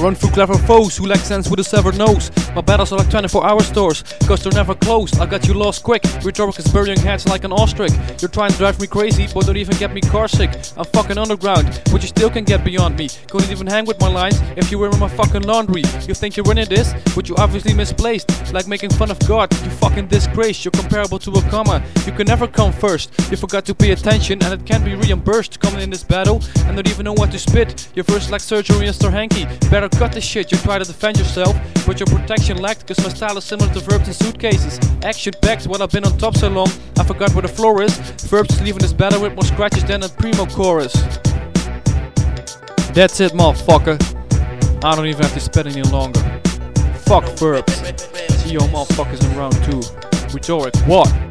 Run through clever foes who lack sense with a severed nose. My battles are like 24 hour stores, cause they're never closed. I got you lost quick. RhetoriK is burying heads like an ostrich. You're trying to drive me crazy, but don't even get me car sick. I'm fucking underground, but you still can get beyond me. Couldn't even hang with my lines if you were in my fucking laundry. You think you're winning this, but you obviously misplaced. Like making fun of God, you fucking disgrace. You're comparable to a comma. You can never come first. You forgot to pay attention, and it can't be reimbursed. Coming in this battle, and don't even know what to spit. Your verse like surgery, Mr. Hanky. Better cut this shit. You try to defend yourself, but your protection lacked. Cause my style is similar to verbs in suitcases. Action packed, while I've been on top so long, I forgot where the floor is. Verbs leaving this battle with more scratches than a primo chorus. That's it, motherfucker. I don't even have to spit any longer. Fuck verbs. See you motherfuckers in round two. RhetoriK, what?